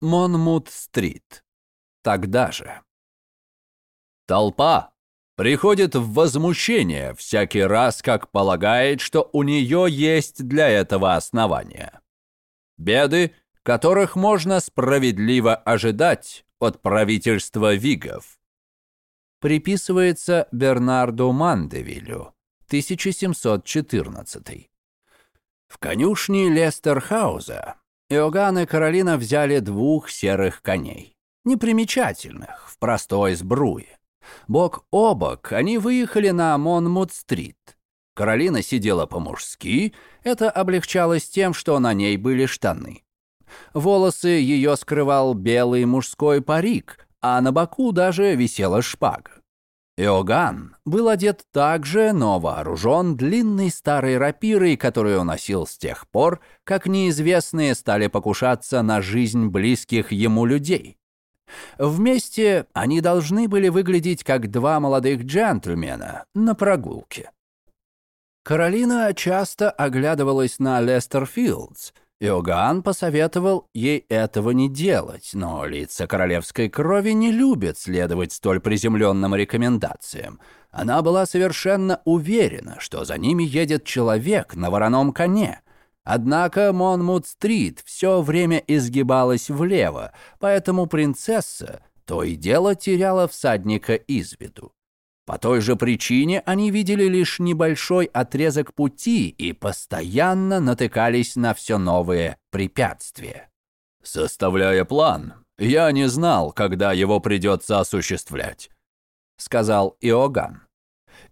Монмут-стрит. Тогда же. Толпа приходит в возмущение всякий раз, как полагает, что у нее есть для этого основания. Беды, которых можно справедливо ожидать от правительства Вигов. Приписывается Бернарду Мандевилю, 1714. В конюшне Лестерхауза Иоганн и Каролина взяли двух серых коней, непримечательных, в простой сбруе. Бок о бок они выехали на Монмут-стрит. Каролина сидела по-мужски, это облегчалось тем, что на ней были штаны. Волосы ее скрывал белый мужской парик, а на боку даже висела шпага. Иоганн был одет также, но вооружен длинной старой рапирой, которую он носил с тех пор, как неизвестные стали покушаться на жизнь близких ему людей. Вместе они должны были выглядеть как два молодых джентльмена на прогулке. Каролина часто оглядывалась на Лестерфилдс. Иоганн посоветовал ей этого не делать, но лица королевской крови не любят следовать столь приземленным рекомендациям. Она была совершенно уверена, что за ними едет человек на вороном коне – Однако Монмут-стрит все время изгибалась влево, поэтому принцесса то и дело теряла всадника из виду. По той же причине они видели лишь небольшой отрезок пути и постоянно натыкались на все новые препятствия. «Составляя план, я не знал, когда его придется осуществлять», — сказал Иоганн.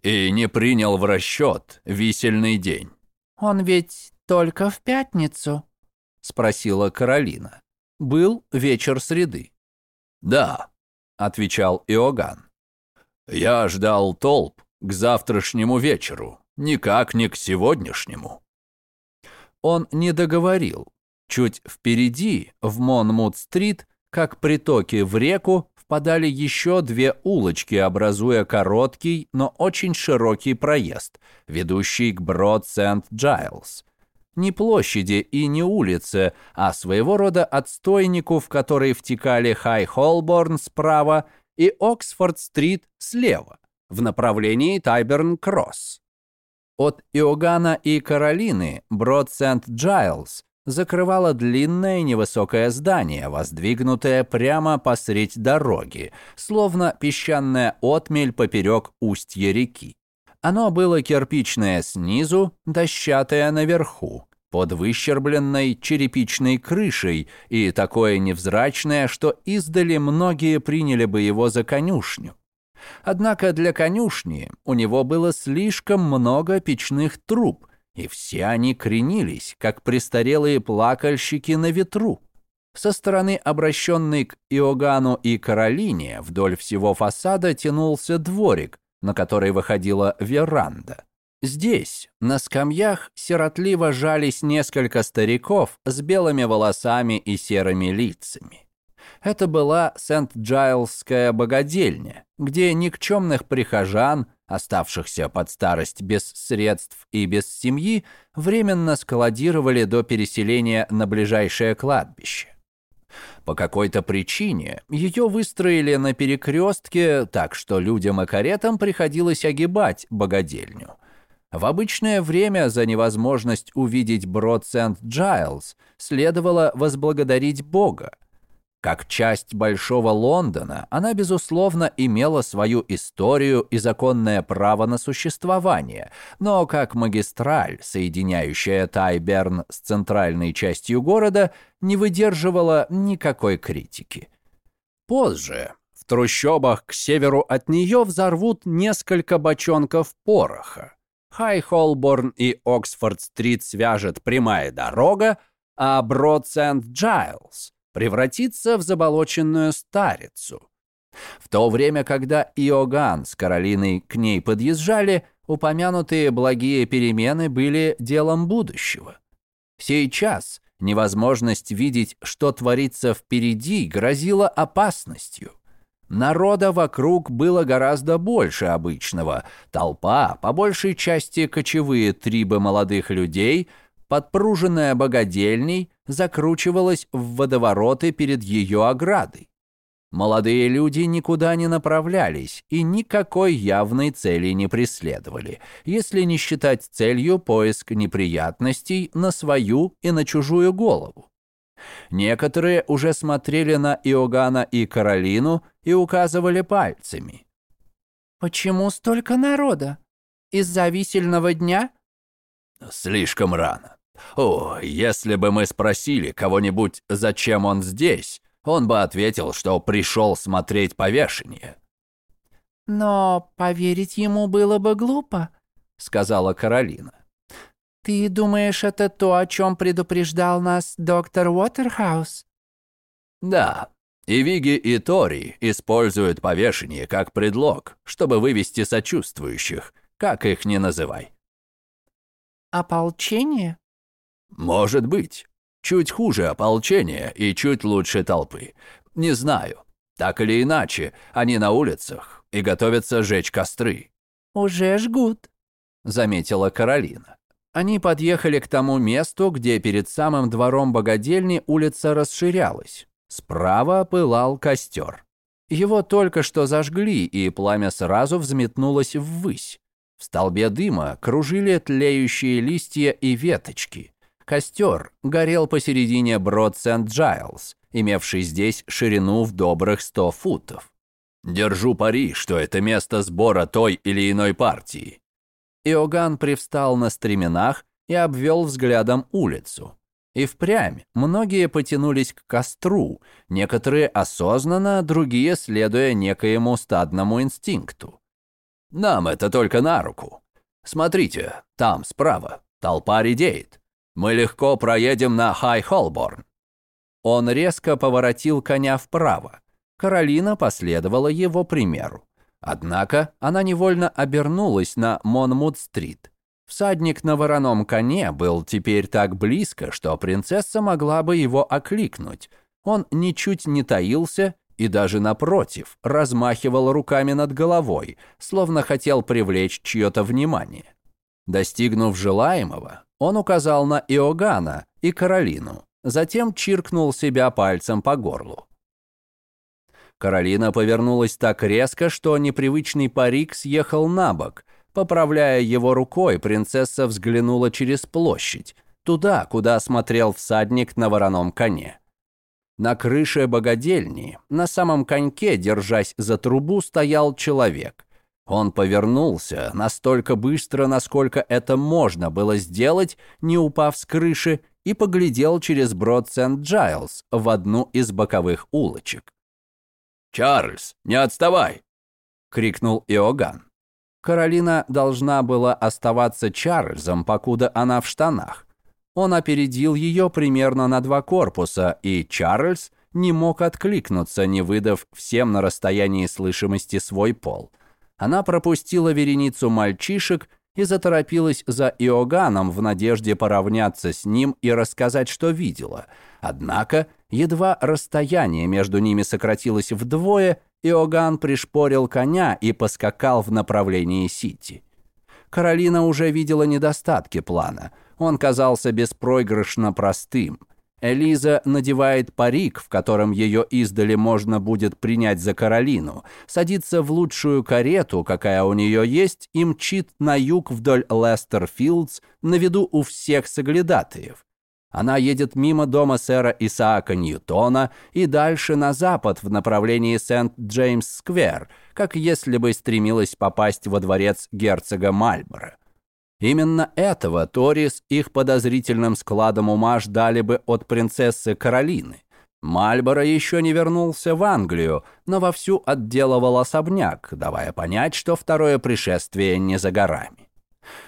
«И не принял в расчет висельный день». «Он ведь «Только в пятницу?» — спросила Каролина. Был вечер среды. «Да», — отвечал Иоганн. «Я ждал толп к завтрашнему вечеру, никак не к сегодняшнему». Он не договорил. Чуть впереди, в Монмут-стрит, как притоки в реку, впадали еще две улочки, образуя короткий, но очень широкий проезд, ведущий к Брод-Сент-Джайлз, не площади и не улицы, а своего рода отстойнику, в который втекали Хай-Холборн справа и Оксфорд-стрит слева, в направлении Тайберн-Кросс. От Иоганна и Каролины Брод-Сент-Джайлз закрывало длинное невысокое здание, воздвигнутое прямо посредь дороги, словно песчаная отмель поперек устья реки. Оно было кирпичное снизу, дощатое наверху, под выщербленной черепичной крышей и такое невзрачное, что издали многие приняли бы его за конюшню. Однако для конюшни у него было слишком много печных труб, и все они кренились, как престарелые плакальщики на ветру. Со стороны, обращенной к Иоганну и Каролине, вдоль всего фасада тянулся дворик, на который выходила веранда. Здесь, на скамьях, сиротливо жались несколько стариков с белыми волосами и серыми лицами. Это была Сент-Джайлская богадельня, где никчемных прихожан, оставшихся под старость без средств и без семьи, временно складировали до переселения на ближайшее кладбище. По какой-то причине ее выстроили на перекрестке, так что людям и каретам приходилось огибать богадельню. В обычное время за невозможность увидеть брод Сент-Джайлз следовало возблагодарить Бога. Как часть Большого Лондона, она, безусловно, имела свою историю и законное право на существование, но как магистраль, соединяющая Тайберн с центральной частью города, не выдерживала никакой критики. Позже, в трущобах к северу от нее взорвут несколько бочонков пороха. Хай-Холборн и Оксфорд-стрит свяжет прямая дорога, а Брод-Сент-Джайлз превратится в заболоченную старицу. В то время, когда Иоганн с Каролиной к ней подъезжали, упомянутые благие перемены были делом будущего. Сейчас невозможность видеть, что творится впереди, грозила опасностью. Народа вокруг было гораздо больше обычного. Толпа, по большей части кочевые трибы молодых людей, подпруженная богадельней, закручивалась в водовороты перед ее оградой. Молодые люди никуда не направлялись и никакой явной цели не преследовали, если не считать целью поиск неприятностей на свою и на чужую голову. Некоторые уже смотрели на Иоганна и Каролину и указывали пальцами. «Почему столько народа? Из-за висельного дня?» «Слишком рано. О, если бы мы спросили кого-нибудь, зачем он здесь, он бы ответил, что пришел смотреть повешение. «Но поверить ему было бы глупо», — сказала Каролина. «Ты думаешь, это то, о чем предупреждал нас доктор Уотерхаус?» «Да, и Виги, и Тори используют повешение как предлог, чтобы вывести сочувствующих, как их ни называй». «Ополчение?» «Может быть. Чуть хуже ополчения и чуть лучше толпы. Не знаю. Так или иначе, они на улицах и готовятся жечь костры. «Уже жгут», — заметила Каролина. Они подъехали к тому месту, где перед самым двором богадельни улица расширялась. Справа пылал костер. Его только что зажгли, и пламя сразу взметнулось ввысь. В столбе дыма кружили тлеющие листья и веточки. Костер горел посередине брод Сент-Джайлз, имевший здесь ширину в добрых сто футов. Держу пари, что это место сбора той или иной партии. Иоганн привстал на стременах и обвел взглядом улицу. И впрямь многие потянулись к костру, некоторые осознанно, другие следуя некоему стадному инстинкту. Нам это только на руку. Смотрите, там справа толпа редеет. Мы легко проедем на Хай-Холборн». Он резко поворотил коня вправо. Каролина последовала его примеру. Однако она невольно обернулась на Монмут-стрит. Всадник на вороном коне был теперь так близко, что принцесса могла бы его окликнуть. Он ничуть не таился и даже напротив размахивал руками над головой, словно хотел привлечь чье-то внимание. Достигнув желаемого, он указал на Иоганна и Каролину, затем чиркнул себя пальцем по горлу. Каролина повернулась так резко, что непривычный парик съехал на бок. Поправляя его рукой, принцесса взглянула через площадь, туда, куда смотрел всадник на вороном коне. На крыше богадельни, на самом коньке, держась за трубу, стоял человек. Он повернулся настолько быстро, насколько это можно было сделать, не упав с крыши, и поглядел через брод Сент-Джайлз в одну из боковых улочек. «Чарльз, не отставай!» — крикнул Иоганн. Каролина должна была оставаться Чарльзом, покуда она в штанах. Он опередил ее примерно на два корпуса, и Чарльз не мог откликнуться, не выдав всем на расстоянии слышимости свой пол. Она пропустила вереницу мальчишек и заторопилась за Иоганном в надежде поравняться с ним и рассказать, что видела. Однако, едва расстояние между ними сократилось вдвое, Иоганн пришпорил коня и поскакал в направлении Сити. Каролина уже видела недостатки плана. Он казался беспроигрышно простым. Элиза надевает парик, в котором ее издали можно будет принять за Каролину, садится в лучшую карету, какая у нее есть, и мчит на юг вдоль Лестерфилдс на виду у всех соглядатаев. Она едет мимо дома сэра Исаака Ньютона и дальше на запад в направлении Сент-Джеймс-сквер, как если бы стремилась попасть во дворец герцога Мальборо. Именно этого Торис их подозрительным складом ума ждали бы от принцессы Каролины. Мальборо еще не вернулся в Англию, но вовсю отделывал особняк, давая понять, что второе пришествие не за горами.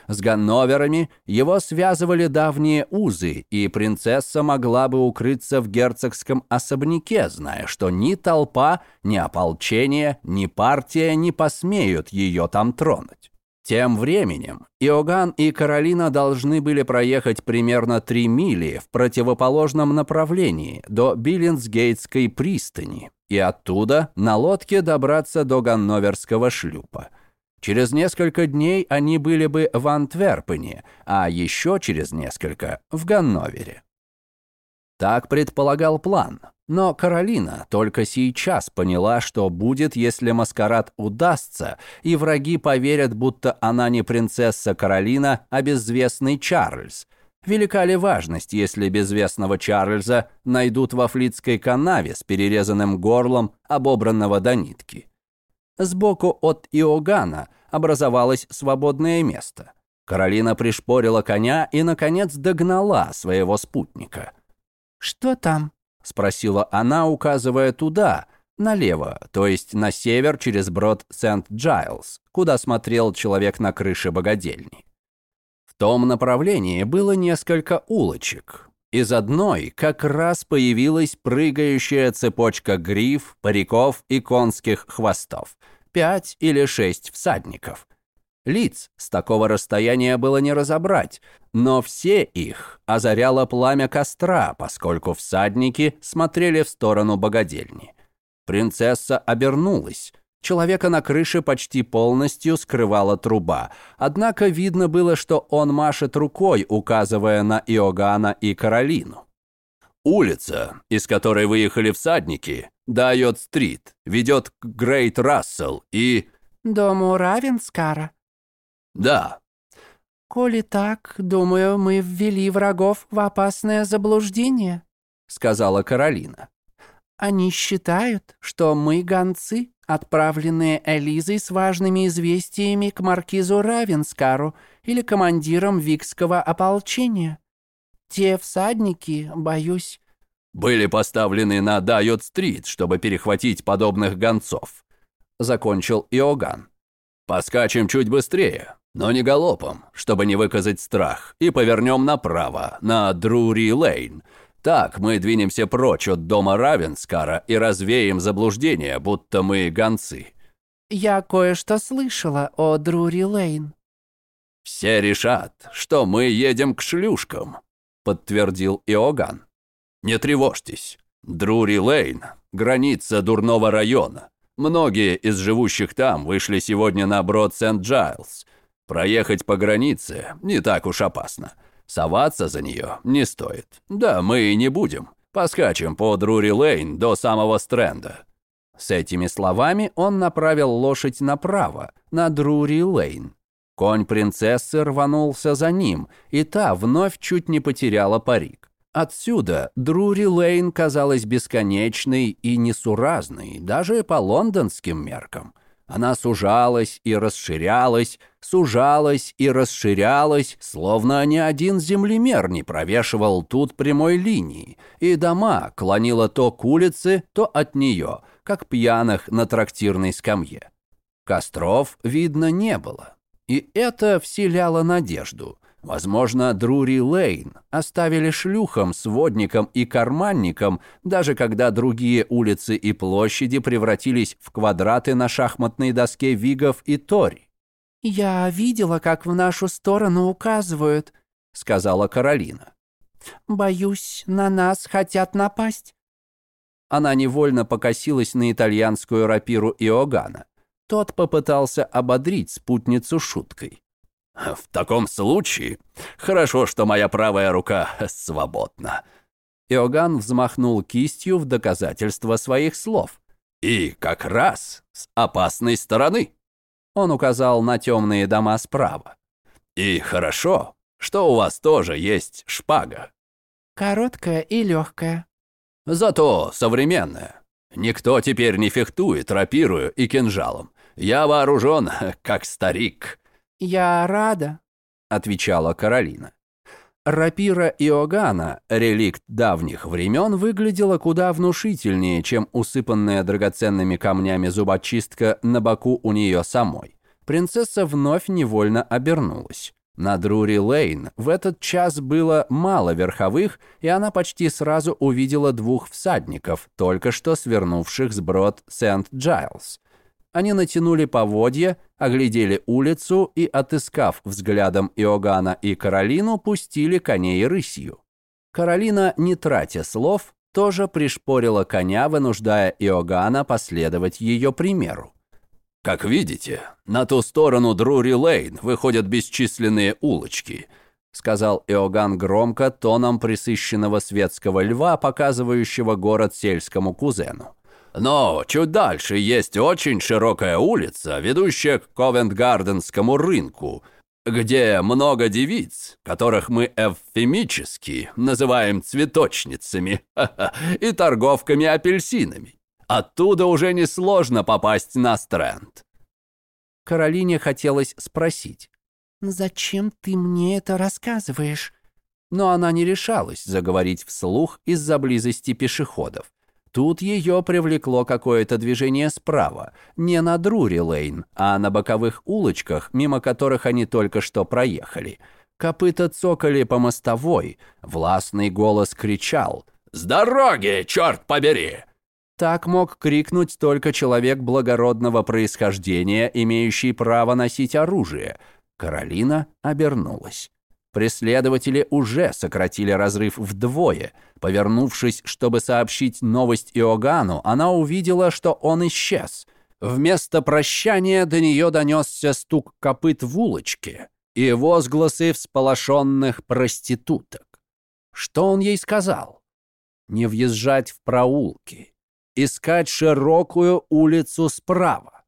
С Ганноверами его связывали давние узы, и принцесса могла бы укрыться в герцогском особняке, зная, что ни толпа, ни ополчение, ни партия не посмеют ее там тронуть. Тем временем Иоганн и Каролина должны были проехать примерно три мили в противоположном направлении до Биллинсгейтской пристани и оттуда на лодке добраться до Ганноверского шлюпа. Через несколько дней они были бы в Антверпене, а еще через несколько – в Ганновере. Так предполагал план. Но Каролина только сейчас поняла, что будет, если маскарад удастся, и враги поверят, будто она не принцесса Каролина, а безвестный Чарльз. Велика ли важность, если безвестного Чарльза найдут во флицкой канаве с перерезанным горлом, обобранного до нитки? Сбоку от Иоганна образовалось свободное место. Каролина пришпорила коня и, наконец, догнала своего спутника. «Что там?» — спросила она, указывая туда, налево, то есть на север через брод Сент-Джайлз, куда смотрел человек на крыше богадельни. В том направлении было несколько улочек. Из одной как раз появилась прыгающая цепочка гриф, париков и конских хвостов. Пять или шесть всадников. Лиц с такого расстояния было не разобрать, но все их озаряло пламя костра, поскольку всадники смотрели в сторону богадельни. Принцесса обернулась. Человека на крыше почти полностью скрывала труба, однако видно было, что он машет рукой, указывая на Иоганна и Каролину. «Улица, из которой выехали всадники, Дайот-стрит, ведет к Грейт-Рассел и...» «Дому Равенскара», «Да». «Коли так, думаю, мы ввели врагов в опасное заблуждение», — сказала Каролина. «Они считают, что мы гонцы, отправленные Элизой с важными известиями к маркизу Равенскару или командирам Викского ополчения. Те всадники, боюсь...» «Были поставлены на Дайот-стрит, чтобы перехватить подобных гонцов», — закончил Иоганн. «Поскачем чуть быстрее, но не галопом, чтобы не выказать страх, и повернем направо, на Друри-Лейн. Так мы двинемся прочь от дома Равенскара и развеем заблуждение, будто мы гонцы». «Я кое-что слышала о Друри-Лейн». «Все решат, что мы едем к шлюшкам», — подтвердил Иоганн. «Не тревожьтесь. Друри-Лейн — граница дурного района. Многие из живущих там вышли сегодня на брод Сент-Джайлз. Проехать по границе не так уж опасно. Соваться за нее не стоит. Да, мы и не будем. Поскачем по Друри-Лейн до самого Стрэнда». С этими словами он направил лошадь направо, на Друри-Лейн. Конь принцессы рванулся за ним, и та вновь чуть не потеряла парик. Отсюда Друри-Лейн казалась бесконечной и несуразной, даже по лондонским меркам. Она сужалась и расширялась, сужалась и расширялась, словно ни один землемер не провешивал тут прямой линии, и дома клонила то к улице, то от нее, как пьяных на трактирной скамье. Костров, видно, не было. И это вселяло надежду. Возможно, Друри Лейн оставили шлюхам, сводникам и карманникам, даже когда другие улицы и площади превратились в квадраты на шахматной доске Вигов и Тори. «Я видела, как в нашу сторону указывают», — сказала Каролина. «Боюсь, на нас хотят напасть». Она невольно покосилась на итальянскую рапиру Иоганна. Тот попытался ободрить спутницу шуткой. В таком случае, хорошо, что моя правая рука свободна. Иоганн взмахнул кистью в доказательство своих слов. И как раз с опасной стороны. Он указал на темные дома справа. И хорошо, что у вас тоже есть шпага. Короткая и легкая. Зато современная. Никто теперь не фехтует рапирую и кинжалом. Я вооружен, как старик. «Я рада», — отвечала Каролина. Рапира Иоганна, реликт давних времен, выглядела куда внушительнее, чем усыпанная драгоценными камнями зубочистка на боку у нее самой. Принцесса вновь невольно обернулась. На Друри-Лейн в этот час было мало верховых, и она почти сразу увидела двух всадников, только что свернувших с брод Сент-Джайлз. Они натянули поводья, оглядели улицу и, отыскав взглядом Иоганна и Каролину, пустили коней рысью. Каролина, не тратя слов, тоже пришпорила коня, вынуждая Иоганна последовать ее примеру. «Как видите, на ту сторону Друри-Лейн выходят бесчисленные улочки. — сказал Иоганн громко, тоном присыщенного светского льва, показывающего город сельскому кузену. «Но чуть дальше есть очень широкая улица, ведущая к Ковент-Гарденскому рынку, где много девиц, которых мы эвфемически называем цветочницами и торговками апельсинами. Оттуда уже несложно попасть на стренд». Каролине хотелось спросить, «Зачем ты мне это рассказываешь?» Но она не решалась заговорить вслух из-за близости пешеходов. Тут ее привлекло какое-то движение справа, не на Друри-Лейн, а на боковых улочках, мимо которых они только что проехали. Копыта цокали по мостовой, властный голос кричал «С дороги, черт побери!» Так мог крикнуть только человек благородного происхождения, имеющий право носить оружие – Каролина обернулась. Преследователи уже сократили разрыв вдвое. Повернувшись, чтобы сообщить новость Иоганну, она увидела, что он исчез. Вместо прощания до нее донесся стук копыт в улочке и возгласы всполошенных проституток. Что он ей сказал? Не въезжать в проулки, искать широкую улицу справа.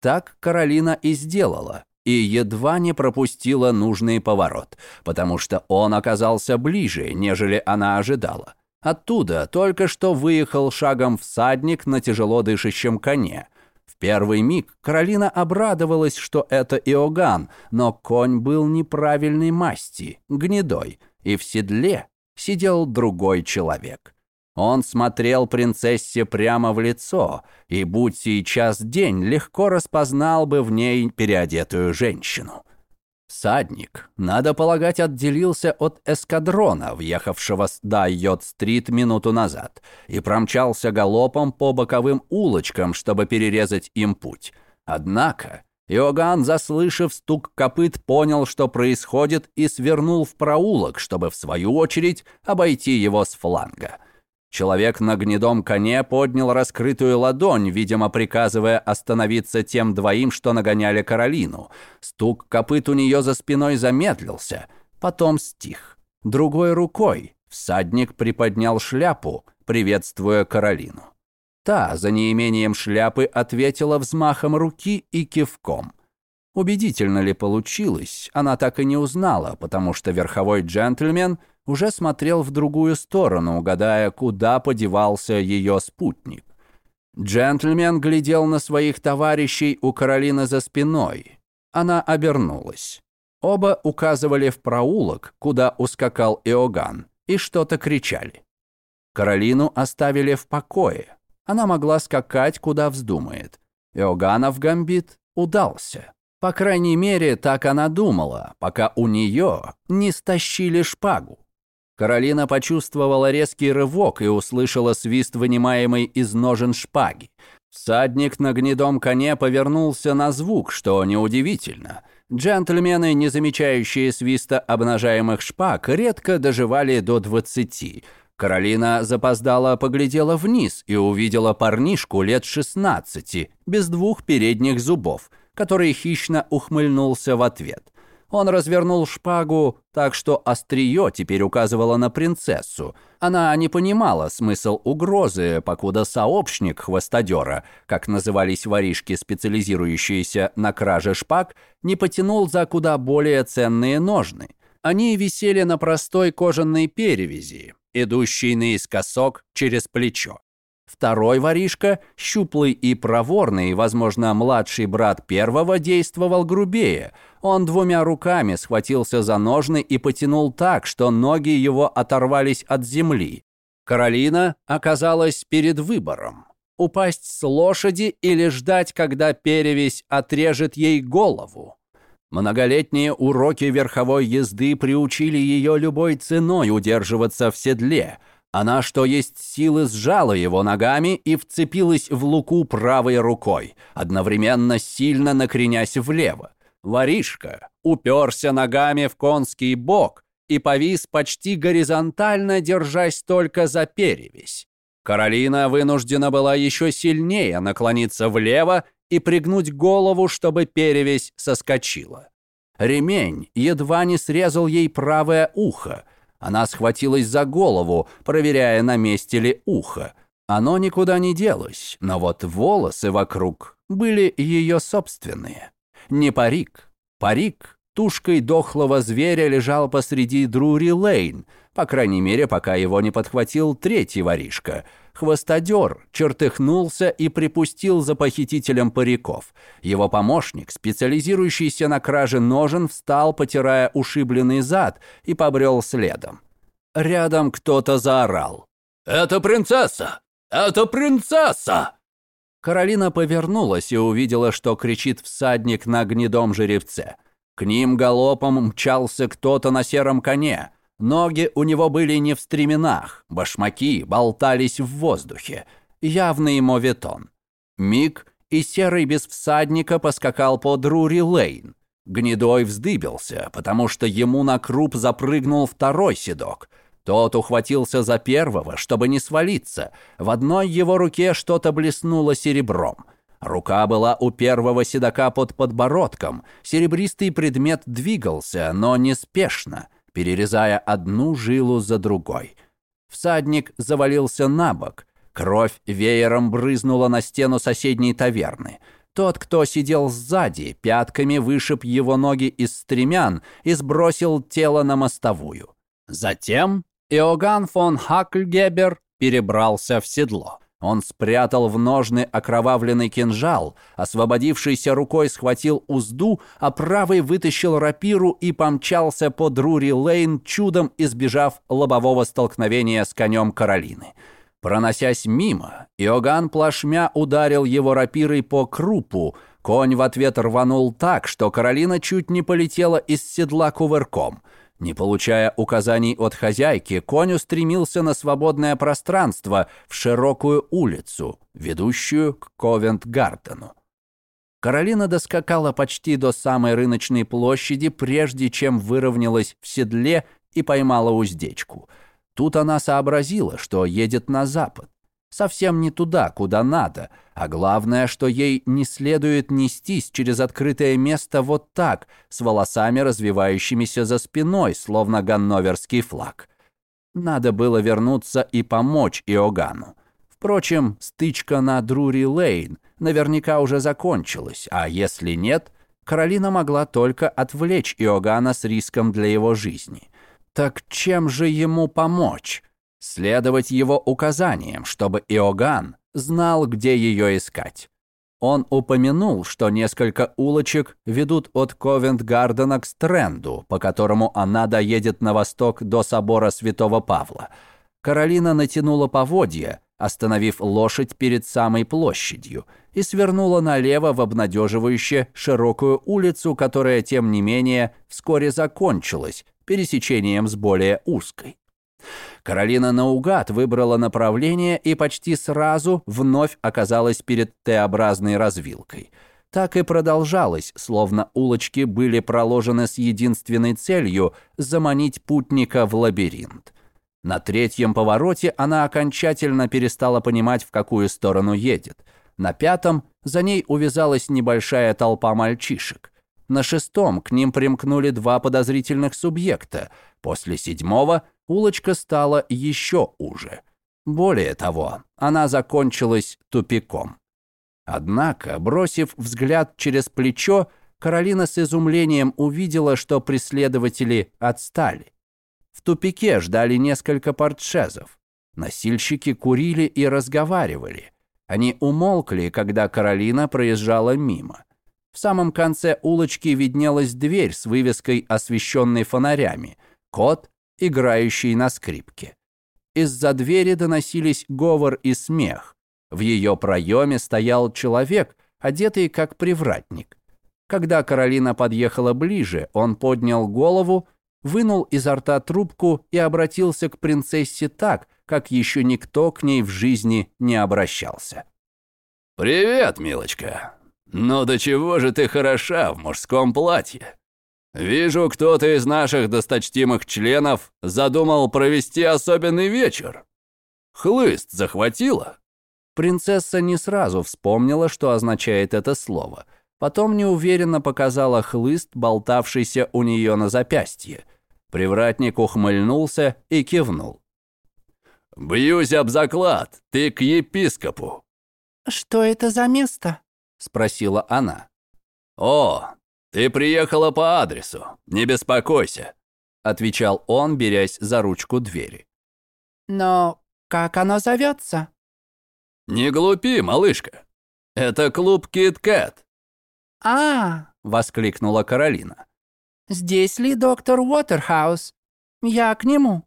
Так Каролина и сделала, и едва не пропустила нужный поворот, потому что он оказался ближе, нежели она ожидала. Оттуда только что выехал шагом всадник на тяжело дышащем коне. В первый миг Каролина обрадовалась, что это Иоганн, но конь был неправильной масти, гнедой, и в седле сидел другой человек. Он смотрел принцессе прямо в лицо, и, будь сейчас день, легко распознал бы в ней переодетую женщину. Всадник, надо полагать, отделился от эскадрона, въехавшего с Дайот-стрит минуту назад, и промчался галопом по боковым улочкам, чтобы перерезать им путь. Однако Иоганн, заслышав стук копыт, понял, что происходит, и свернул в проулок, чтобы, в свою очередь, обойти его с фланга. Человек на гнедом коне поднял раскрытую ладонь, видимо, приказывая остановиться тем двоим, что нагоняли Каролину. Стук копыт у нее за спиной замедлился, потом стих. Другой рукой всадник приподнял шляпу, приветствуя Каролину. Та, за неимением шляпы, ответила взмахом руки и кивком. Убедительно ли получилось, она так и не узнала, потому что верховой джентльмен – уже смотрел в другую сторону, угадая, куда подевался ее спутник. Джентльмен глядел на своих товарищей у Каролины за спиной. Она обернулась. Оба указывали в проулок, куда ускакал Иоганн, и что-то кричали. Каролину оставили в покое. Она могла скакать, куда вздумает. Иоганнов гамбит удался. По крайней мере, так она думала, пока у нее не стащили шпагу. Каролина почувствовала резкий рывок и услышала свист вынимаемой из ножен шпаги. Всадник на гнедом коне повернулся на звук, что неудивительно. Джентльмены, не замечающие свиста обнажаемых шпаг, редко доживали до двадцати. Каролина запоздала поглядела вниз и увидела парнишку лет шестнадцати, без двух передних зубов, который хищно ухмыльнулся в ответ. Он развернул шпагу так, что острие теперь указывало на принцессу. Она не понимала смысл угрозы, покуда сообщник хвостодера, как назывались воришки, специализирующиеся на краже шпаг, не потянул за куда более ценные ножны. Они висели на простой кожаной перевязи, идущей наискосок через плечо. Второй воришка, щуплый и проворный, возможно, младший брат первого, действовал грубее. Он двумя руками схватился за ножны и потянул так, что ноги его оторвались от земли. Каролина оказалась перед выбором. Упасть с лошади или ждать, когда перевесь отрежет ей голову. Многолетние уроки верховой езды приучили ее любой ценой удерживаться в седле – она, что есть силы, сжала его ногами и вцепилась в луку правой рукой, одновременно сильно накренясь влево. Воришка уперся ногами в конский бок и повис почти горизонтально, держась только за перевесь. Каролина вынуждена была еще сильнее наклониться влево и пригнуть голову, чтобы перевесь соскочила. Ремень едва не срезал ей правое ухо. Она схватилась за голову, проверяя, на месте ли ухо. Оно никуда не делось, но вот волосы вокруг были ее собственные. Не парик. Парик тушкой дохлого зверя лежал посреди Друри-Лейн, по крайней мере, пока его не подхватил третий воришка — Хвостодер чертыхнулся и припустил за похитителем париков. Его помощник, специализирующийся на краже ножен, встал, потирая ушибленный зад, и побрел следом. Рядом кто-то заорал. «Это принцесса! Это принцесса!» Каролина повернулась и увидела, что кричит всадник на гнедом жеребце. К ним галопом мчался кто-то на сером коне. Ноги у него были не в стременах, башмаки болтались в воздухе. Явный моветон. Миг, и серый без всадника поскакал по Друри-Лейн. Гнедой вздыбился, потому что ему на круп запрыгнул второй седок. Тот ухватился за первого, чтобы не свалиться. В одной его руке что-то блеснуло серебром. Рука была у первого седока под подбородком. Серебристый предмет двигался, но неспешно перерезая одну жилу за другой. Всадник завалился на бок. Кровь веером брызнула на стену соседней таверны. Тот, кто сидел сзади, пятками вышиб его ноги из стремян и сбросил тело на мостовую. Затем Иоганн фон Хакльгебер перебрался в седло. Он спрятал в ножны окровавленный кинжал, освободившейся рукой схватил узду, а правой вытащил рапиру и помчался по Друри-Лейн, чудом избежав лобового столкновения с конем Каролины. Проносясь мимо, Иоганн плашмя ударил его рапирой по крупу, конь в ответ рванул так, что Каролина чуть не полетела из седла кувырком – не получая указаний от хозяйки, конь устремился на свободное пространство, в широкую улицу, ведущую к Ковент-Гардену. Каролина доскакала почти до самой рыночной площади, прежде чем выровнялась в седле и поймала уздечку. Тут она сообразила, что едет на запад совсем не туда, куда надо, а главное, что ей не следует нестись через открытое место вот так, с волосами развивающимися за спиной, словно ганноверский флаг. Надо было вернуться и помочь Иоганну. Впрочем, стычка на Друри-Лейн наверняка уже закончилась, а если нет, Каролина могла только отвлечь Иоганна с риском для его жизни. Так чем же ему помочь? Следовать его указаниям, чтобы Иоганн знал, где ее искать. Он упомянул, что несколько улочек ведут от Ковент-Гардена к Стренду, по которому она доедет на восток до собора Святого Павла. Каролина натянула поводья, остановив лошадь перед самой площадью, и свернула налево в обнадеживающе широкую улицу, которая, тем не менее, вскоре закончилась пересечением с более узкой. Каролина наугад выбрала направление и почти сразу вновь оказалась перед Т-образной развилкой. Так и продолжалось, словно улочки были проложены с единственной целью заманить путника в лабиринт. На третьем повороте она окончательно перестала понимать, в какую сторону едет. На пятом за ней увязалась небольшая толпа мальчишек. На шестом к ним примкнули два подозрительных субъекта. После седьмого улочка стала еще уже. Более того, она закончилась тупиком. Однако, бросив взгляд через плечо, Каролина с изумлением увидела, что преследователи отстали. В тупике ждали несколько портшезов. Носильщики курили и разговаривали. Они умолкли, когда Каролина проезжала мимо. В самом конце улочки виднелась дверь с вывеской, освещенной фонарями. Кот, играющий на скрипке. Из-за двери доносились говор и смех. В ее проеме стоял человек, одетый как привратник. Когда Каролина подъехала ближе, он поднял голову, вынул изо рта трубку и обратился к принцессе так, как еще никто к ней в жизни не обращался. «Привет, милочка. «Ну до чего же ты хороша в мужском платье? Вижу, кто-то из наших досточтимых членов задумал провести особенный вечер. Хлыст захватила?» Принцесса не сразу вспомнила, что означает это слово. Потом неуверенно показала хлыст, болтавшийся у нее на запястье. Привратник ухмыльнулся и кивнул. «Бьюсь об заклад, ты к епископу». «Что это за место?» — спросила она. «О, ты приехала по адресу, не беспокойся», — отвечал он, берясь за ручку двери. «Но как оно зовется?» «Не глупи, малышка. Это клуб Кит Кэт». «А!» — воскликнула Каролина. «Здесь ли доктор Уотерхаус? Я к нему».